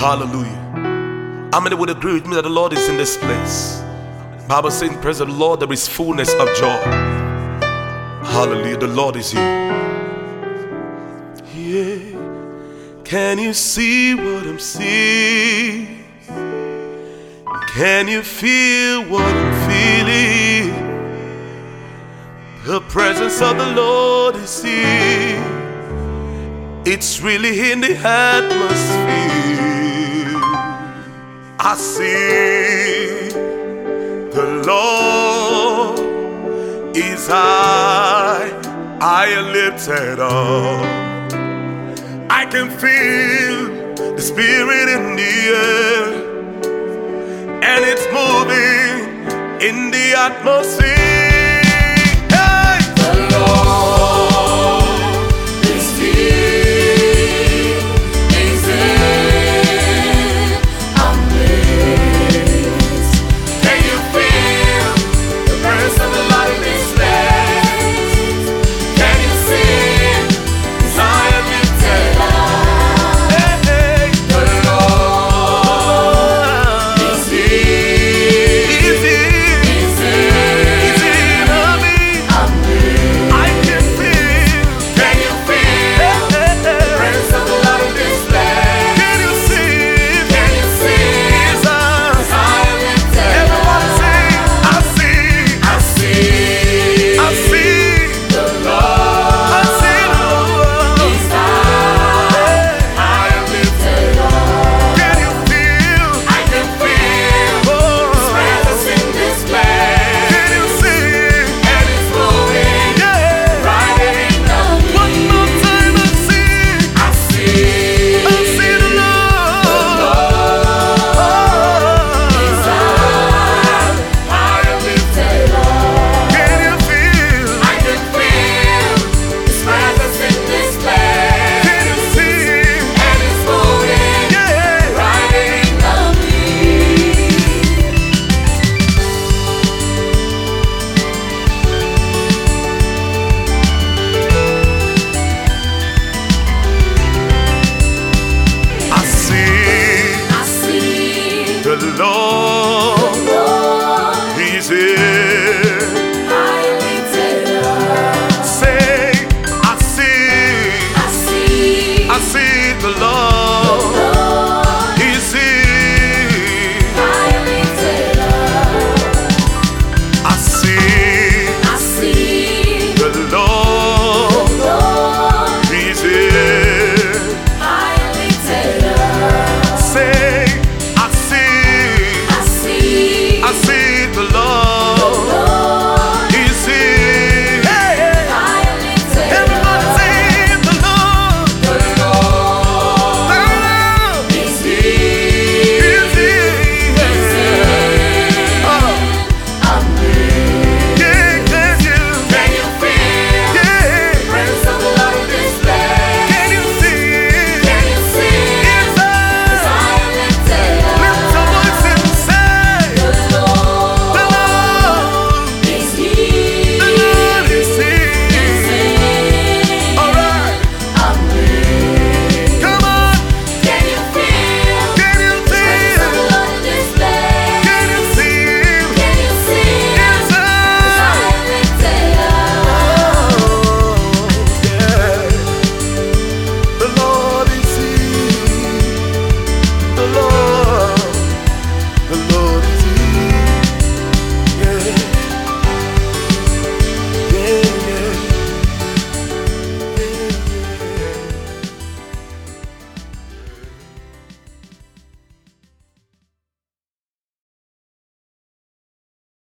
Hallelujah. How many would agree with me that the Lord is in this place? Bible says, Praise the Lord, there is fullness of joy. Hallelujah. The Lord is here. Yeah. Can you see what I'm seeing? Can you feel what I'm feeling? The presence of the Lord is here. It's really in the atmosphere. I see the Lord is high, I am lifted up. I can feel the Spirit in the air, and it's moving in the atmosphere. see the love.